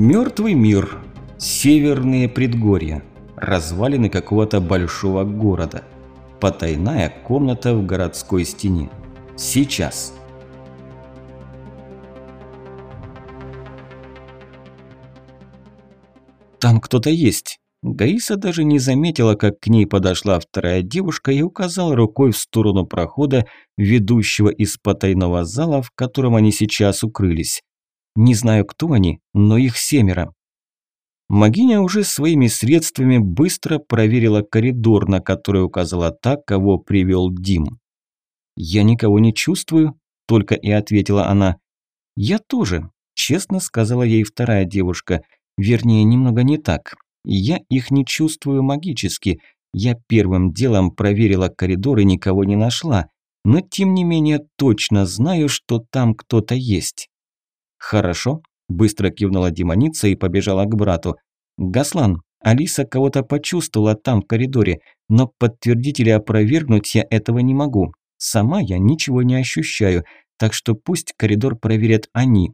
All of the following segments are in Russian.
Мертвый мир. Северные предгорья. Развалины какого-то большого города. Потайная комната в городской стене. Сейчас. Там кто-то есть. Гаиса даже не заметила, как к ней подошла вторая девушка и указала рукой в сторону прохода, ведущего из потайного зала, в котором они сейчас укрылись. Не знаю, кто они, но их семеро. Магиня уже своими средствами быстро проверила коридор, на который указала та, кого привел Дим. «Я никого не чувствую», – только и ответила она. «Я тоже», – честно сказала ей вторая девушка. «Вернее, немного не так. Я их не чувствую магически. Я первым делом проверила коридор и никого не нашла. Но тем не менее точно знаю, что там кто-то есть. Хорошо, быстро кивнула демоница и побежала к брату. Гаслан, Алиса кого-то почувствовала там в коридоре, но подтвердить или опровергнуть я этого не могу. Сама я ничего не ощущаю, так что пусть коридор проверят они.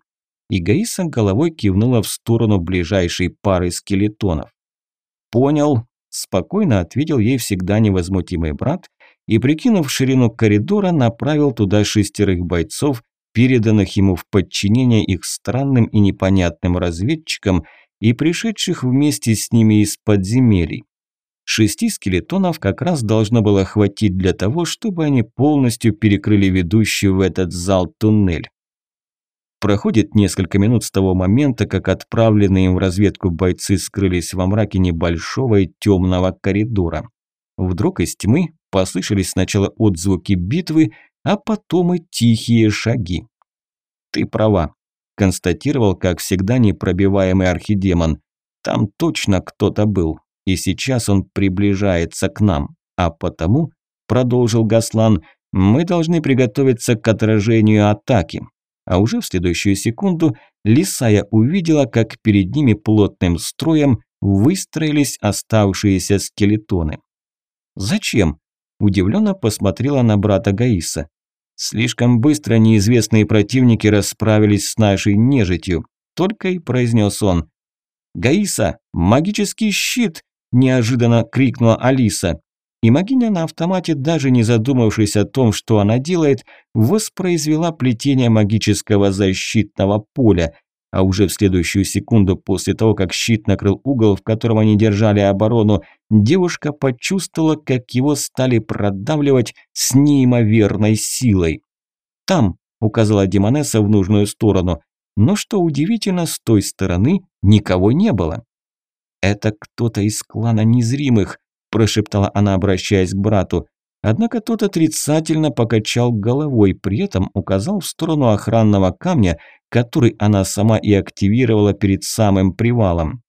И головой кивнула в сторону ближайшей пары скелетонов. «Понял», – спокойно ответил ей всегда невозмутимый брат и, прикинув ширину коридора, направил туда шестерых бойцов, переданных ему в подчинение их странным и непонятным разведчикам и пришедших вместе с ними из подземелий. Шести скелетонов как раз должно было хватить для того, чтобы они полностью перекрыли ведущий в этот зал туннель. Проходит несколько минут с того момента, как отправленные им в разведку бойцы скрылись во мраке небольшого и темного коридора. Вдруг из тьмы послышались сначала отзвуки битвы, а потом и тихие шаги. «Ты права», – констатировал, как всегда, непробиваемый архидемон. «Там точно кто-то был, и сейчас он приближается к нам, а потому, – продолжил Гаслан, – мы должны приготовиться к отражению атаки, а уже в следующую секунду Лисая увидела, как перед ними плотным строем выстроились оставшиеся скелетоны. «Зачем?» – удивленно посмотрела на брата Гаиса. «Слишком быстро неизвестные противники расправились с нашей нежитью», – только и произнес он. «Гаиса, магический щит!» – неожиданно крикнула Алиса. И Магиня на автомате, даже не задумавшись о том, что она делает, воспроизвела плетение магического защитного поля. А уже в следующую секунду после того, как щит накрыл угол, в котором они держали оборону, девушка почувствовала, как его стали продавливать с неимоверной силой. «Там», – указала Демонесса в нужную сторону, но что удивительно, с той стороны никого не было. «Это кто-то из клана незримых», прошептала она, обращаясь к брату. Однако тот отрицательно покачал головой, при этом указал в сторону охранного камня, который она сама и активировала перед самым привалом.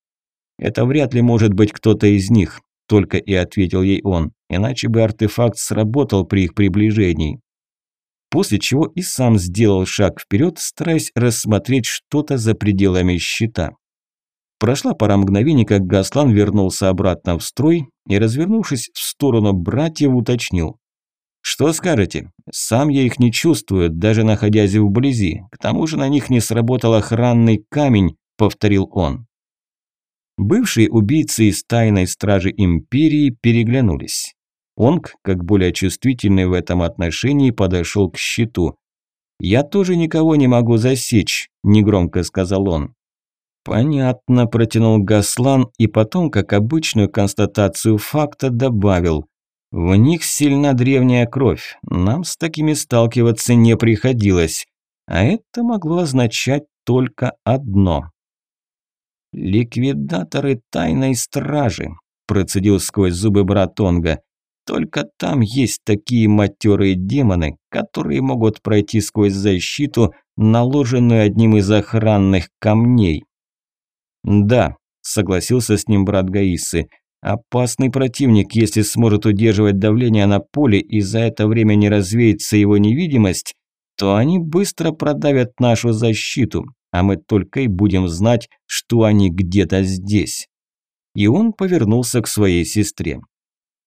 «Это вряд ли может быть кто-то из них», – только и ответил ей он, иначе бы артефакт сработал при их приближении. После чего и сам сделал шаг вперед, стараясь рассмотреть что-то за пределами щита. Прошла пара мгновений, как Гаслан вернулся обратно в строй и, развернувшись в сторону братьев, уточнил. «Что скажете? Сам я их не чувствую, даже находясь вблизи. К тому же на них не сработал охранный камень», – повторил он. Бывшие убийцы из тайной стражи Империи переглянулись. Онг, как более чувствительный в этом отношении, подошел к щиту. «Я тоже никого не могу засечь», – негромко сказал он. «Понятно», – протянул Гаслан и потом, как обычную констатацию факта, добавил. «В них сильна древняя кровь. Нам с такими сталкиваться не приходилось. А это могло означать только одно». «Ликвидаторы тайной стражи», – процедил сквозь зубы брат Онга. «Только там есть такие матерые демоны, которые могут пройти сквозь защиту, наложенную одним из охранных камней». «Да», – согласился с ним брат Гаисы. «Опасный противник, если сможет удерживать давление на поле и за это время не развеется его невидимость, то они быстро продавят нашу защиту, а мы только и будем знать, что они где-то здесь». И он повернулся к своей сестре.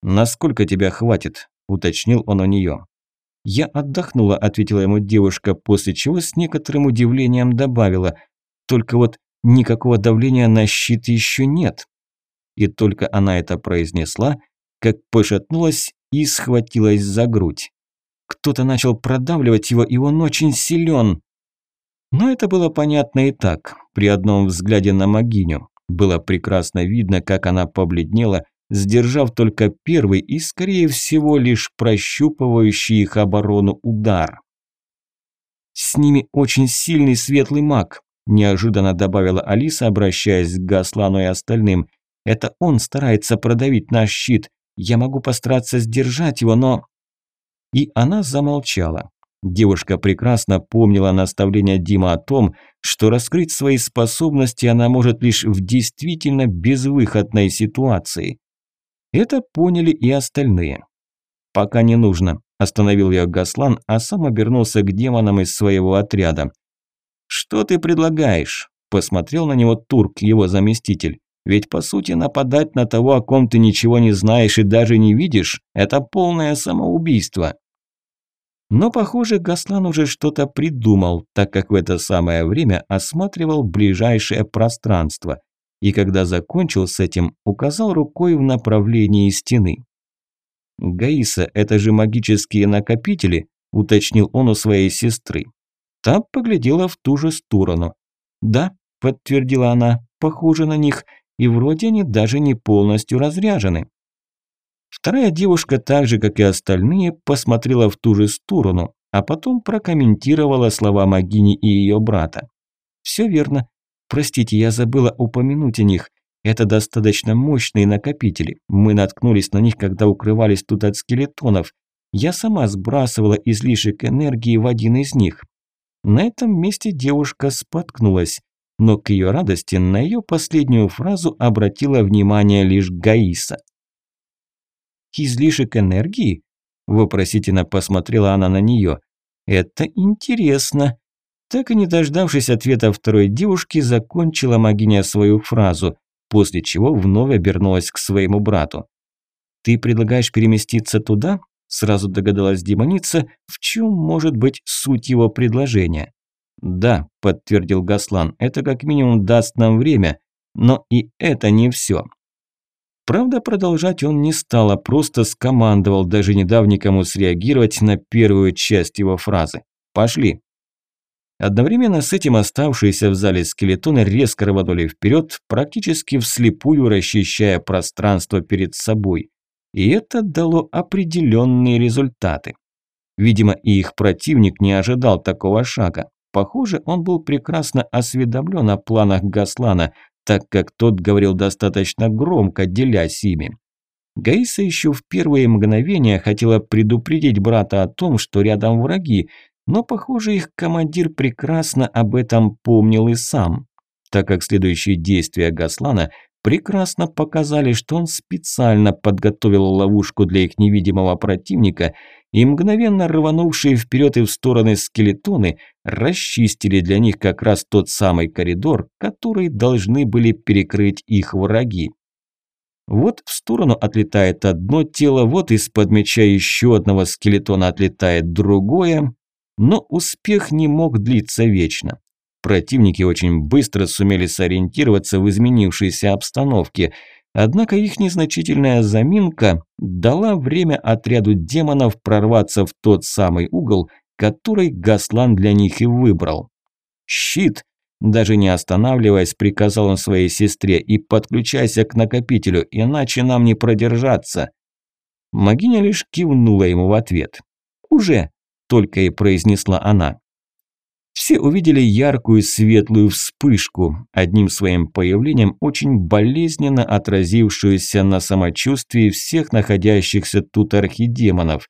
«Насколько тебя хватит?» – уточнил он у нее. «Я отдохнула», – ответила ему девушка, после чего с некоторым удивлением добавила. «Только вот никакого давления на щит еще нет. И только она это произнесла, как пошатнулась и схватилась за грудь. Кто-то начал продавливать его, и он очень силен. Но это было понятно и так, при одном взгляде на Магиню. Было прекрасно видно, как она побледнела, сдержав только первый и, скорее всего, лишь прощупывающий их оборону удар. «С ними очень сильный светлый маг», – неожиданно добавила Алиса, обращаясь к Гаслану и остальным. «Это он старается продавить наш щит. Я могу постараться сдержать его, но...» И она замолчала. Девушка прекрасно помнила наставление Дима о том, что раскрыть свои способности она может лишь в действительно безвыходной ситуации. Это поняли и остальные. «Пока не нужно», – остановил ее Гаслан, а сам обернулся к демонам из своего отряда. «Что ты предлагаешь?» – посмотрел на него Турк, его заместитель. «Ведь по сути нападать на того, о ком ты ничего не знаешь и даже не видишь, это полное самоубийство». Но, похоже, Гаслан уже что-то придумал, так как в это самое время осматривал ближайшее пространство. И когда закончил с этим, указал рукой в направлении стены. «Гаиса, это же магические накопители», – уточнил он у своей сестры. Та поглядела в ту же сторону. «Да», – подтвердила она, – «похоже на них, и вроде они даже не полностью разряжены». Вторая девушка, так же как и остальные, посмотрела в ту же сторону, а потом прокомментировала слова Магини и ее брата. «Все верно. Простите, я забыла упомянуть о них. Это достаточно мощные накопители. Мы наткнулись на них, когда укрывались тут от скелетонов. Я сама сбрасывала излишек энергии в один из них». На этом месте девушка споткнулась, но к ее радости на ее последнюю фразу обратила внимание лишь Гаиса – излишек энергии?» Вопросительно посмотрела она на нее. «Это интересно». Так и не дождавшись ответа второй девушки, закончила Магиня свою фразу, после чего вновь обернулась к своему брату. «Ты предлагаешь переместиться туда?» Сразу догадалась демоница, в чем может быть суть его предложения. «Да», – подтвердил Гаслан, – «это как минимум даст нам время, но и это не все. Правда, продолжать он не стал, а просто скомандовал, даже не среагировать на первую часть его фразы. «Пошли». Одновременно с этим оставшиеся в зале скелетоны резко рванули вперед, практически вслепую расчищая пространство перед собой. И это дало определенные результаты. Видимо, и их противник не ожидал такого шага. Похоже, он был прекрасно осведомлен о планах Гаслана, так как тот говорил достаточно громко, делясь ими. Гаиса еще в первые мгновения хотела предупредить брата о том, что рядом враги, но, похоже, их командир прекрасно об этом помнил и сам, так как следующие действия Гаслана прекрасно показали, что он специально подготовил ловушку для их невидимого противника – и мгновенно рванувшие вперед и в стороны скелетоны расчистили для них как раз тот самый коридор, который должны были перекрыть их враги. Вот в сторону отлетает одно тело, вот из-под меча еще одного скелетона отлетает другое, но успех не мог длиться вечно. Противники очень быстро сумели сориентироваться в изменившейся обстановке – Однако их незначительная заминка дала время отряду демонов прорваться в тот самый угол, который Гаслан для них и выбрал. «Щит!» Даже не останавливаясь, приказал он своей сестре и подключайся к накопителю, иначе нам не продержаться. Магиня лишь кивнула ему в ответ. «Уже!» – только и произнесла она. Все увидели яркую светлую вспышку, одним своим появлением очень болезненно отразившуюся на самочувствии всех находящихся тут архидемонов.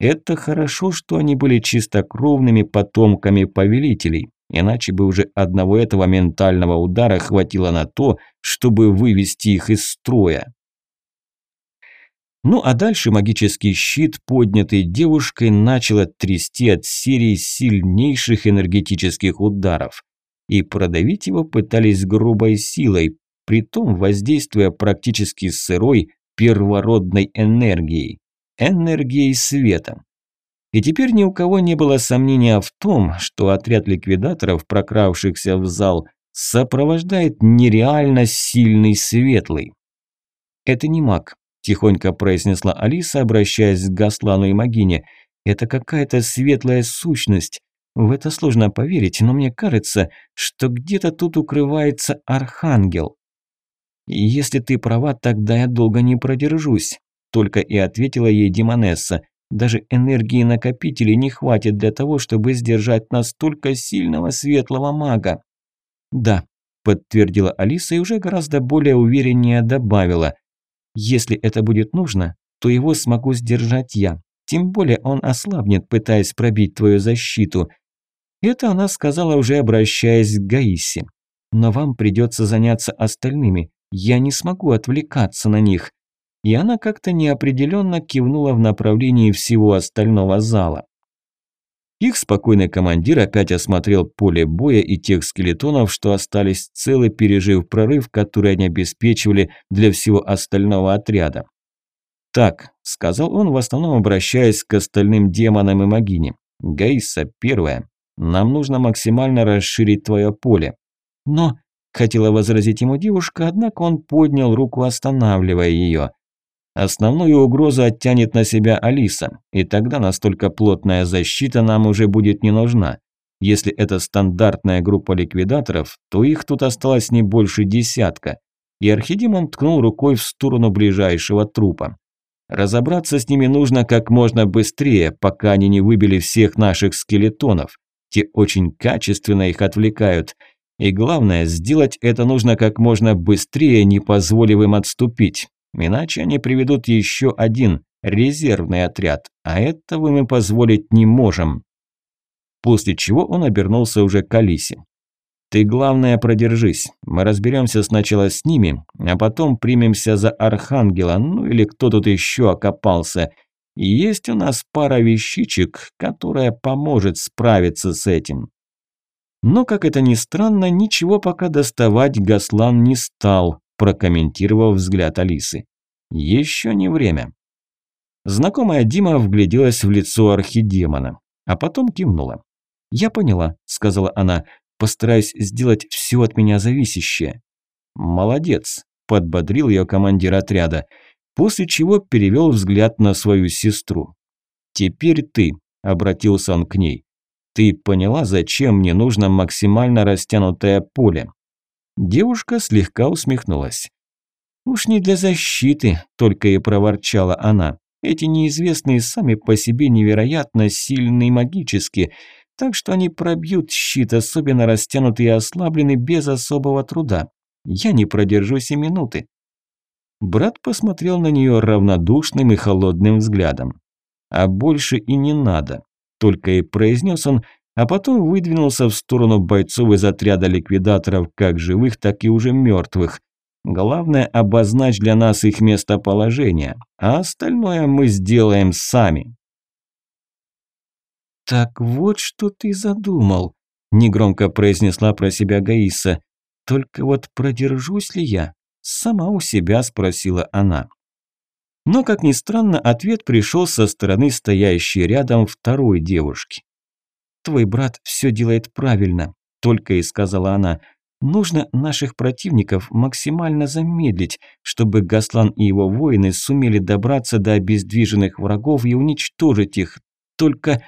Это хорошо, что они были чистокровными потомками повелителей, иначе бы уже одного этого ментального удара хватило на то, чтобы вывести их из строя. Ну а дальше магический щит, поднятый девушкой, начал трясти от серии сильнейших энергетических ударов. И продавить его пытались грубой силой, притом воздействуя практически сырой первородной энергией. Энергией света. И теперь ни у кого не было сомнения в том, что отряд ликвидаторов, прокравшихся в зал, сопровождает нереально сильный светлый. «Это не маг», – тихонько произнесла Алиса, обращаясь к Гаслану и Магине. «Это какая-то светлая сущность. В это сложно поверить, но мне кажется, что где-то тут укрывается архангел. Если ты права, тогда я долго не продержусь, только и ответила ей Демонесса. Даже энергии накопителей не хватит для того, чтобы сдержать настолько сильного светлого мага. Да, подтвердила Алиса и уже гораздо более увереннее добавила. Если это будет нужно, то его смогу сдержать я. Тем более он ослабнет, пытаясь пробить твою защиту. Это она сказала, уже обращаясь к Гаисе. Но вам придется заняться остальными. Я не смогу отвлекаться на них. И она как-то неопределенно кивнула в направлении всего остального зала. Их спокойный командир опять осмотрел поле боя и тех скелетонов, что остались целы, пережив прорыв, который они обеспечивали для всего остального отряда. «Так», – сказал он, в основном обращаясь к остальным демонам и могине. «Гаиса, первое. Нам нужно максимально расширить твое поле. Но, хотела возразить ему девушка, однако он поднял руку, останавливая ее. Основную угрозу оттянет на себя Алиса, и тогда настолько плотная защита нам уже будет не нужна. Если это стандартная группа ликвидаторов, то их тут осталось не больше десятка. И Архидемон ткнул рукой в сторону ближайшего трупа. Разобраться с ними нужно как можно быстрее, пока они не выбили всех наших скелетонов. Те очень качественно их отвлекают. И главное, сделать это нужно как можно быстрее, не позволив им отступить. Иначе они приведут еще один резервный отряд, а этого мы позволить не можем. После чего он обернулся уже к Алисе. «Ты, главное, продержись. Мы разберемся сначала с ними, а потом примемся за Архангела, ну или кто тут еще окопался. И есть у нас пара вещичек, которая поможет справиться с этим. Но, как это ни странно, ничего пока доставать Гаслан не стал, прокомментировав взгляд Алисы. Еще не время. Знакомая Дима вгляделась в лицо архидемона, а потом кивнула. «Я поняла», – сказала она, – «постараюсь сделать все от меня зависящее». «Молодец», – подбодрил ее командир отряда после чего перевел взгляд на свою сестру. «Теперь ты», – обратился он к ней. «Ты поняла, зачем мне нужно максимально растянутое поле?» Девушка слегка усмехнулась. «Уж не для защиты», – только и проворчала она. «Эти неизвестные сами по себе невероятно сильные магически, так что они пробьют щит, особенно растянутый и ослабленный, без особого труда. Я не продержусь и минуты. Брат посмотрел на нее равнодушным и холодным взглядом. «А больше и не надо», – только и произнес он, а потом выдвинулся в сторону бойцов из отряда ликвидаторов, как живых, так и уже мертвых. Главное, обозначь для нас их местоположение, а остальное мы сделаем сами. «Так вот, что ты задумал», – негромко произнесла про себя Гаиса. «Только вот продержусь ли я? Сама у себя спросила она. Но, как ни странно, ответ пришел со стороны стоящей рядом второй девушки. «Твой брат все делает правильно», – только и сказала она. «Нужно наших противников максимально замедлить, чтобы Гаслан и его воины сумели добраться до обездвиженных врагов и уничтожить их. Только...»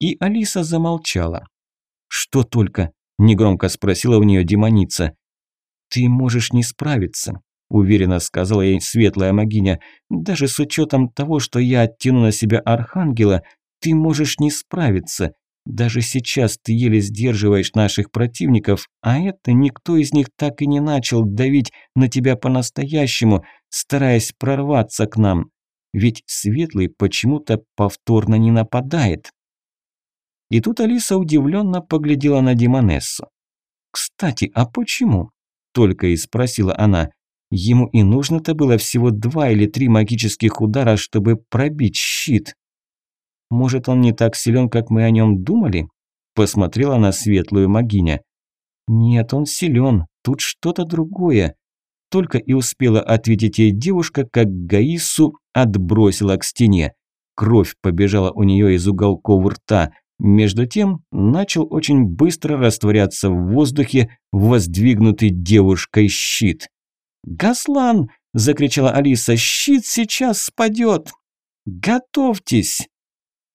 И Алиса замолчала. «Что только?» – негромко спросила у нее демоница. «Ты можешь не справиться», – уверенно сказала ей светлая магиня. «Даже с учетом того, что я оттяну на себя архангела, ты можешь не справиться. Даже сейчас ты еле сдерживаешь наших противников, а это никто из них так и не начал давить на тебя по-настоящему, стараясь прорваться к нам. Ведь Светлый почему-то повторно не нападает». И тут Алиса удивленно поглядела на Димонессу. «Кстати, а почему?» только и спросила она. Ему и нужно-то было всего два или три магических удара, чтобы пробить щит. Может, он не так силен, как мы о нем думали? Посмотрела на светлую магиня. Нет, он силен, тут что-то другое. Только и успела ответить ей девушка, как Гаису отбросила к стене. Кровь побежала у нее из уголков рта. Между тем начал очень быстро растворяться в воздухе воздвигнутый девушкой щит. «Гаслан!» – закричала Алиса. «Щит сейчас спадет! Готовьтесь!»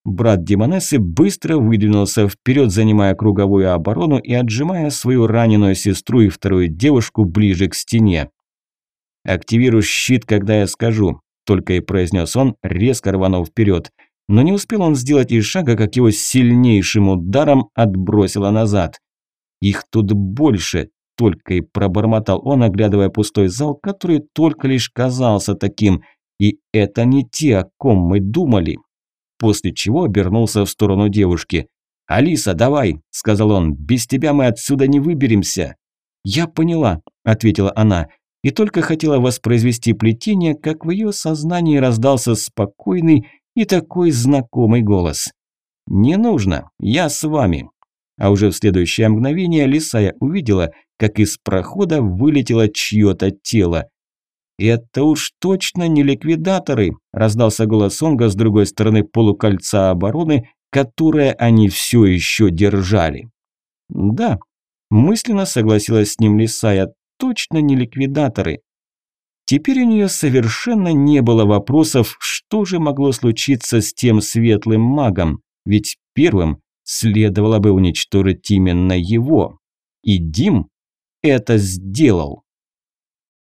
Брат Демонессы быстро выдвинулся вперед, занимая круговую оборону и отжимая свою раненую сестру и вторую девушку ближе к стене. «Активируй щит, когда я скажу», – только и произнес он, резко рванув вперед. Но не успел он сделать и шага, как его сильнейшим ударом отбросило назад. «Их тут больше», – только и пробормотал он, оглядывая пустой зал, который только лишь казался таким. «И это не те, о ком мы думали» после чего обернулся в сторону девушки. «Алиса, давай!» – сказал он. «Без тебя мы отсюда не выберемся!» «Я поняла», – ответила она, и только хотела воспроизвести плетение, как в ее сознании раздался спокойный и такой знакомый голос. «Не нужно, я с вами». А уже в следующее мгновение Лисая увидела, как из прохода вылетело чье-то тело. «Это уж точно не ликвидаторы», – раздался голос Сонга с другой стороны полукольца обороны, которое они все еще держали. «Да», – мысленно согласилась с ним Лисая, – «точно не ликвидаторы». Теперь у нее совершенно не было вопросов, что же могло случиться с тем светлым магом, ведь первым следовало бы уничтожить именно его. И Дим это сделал.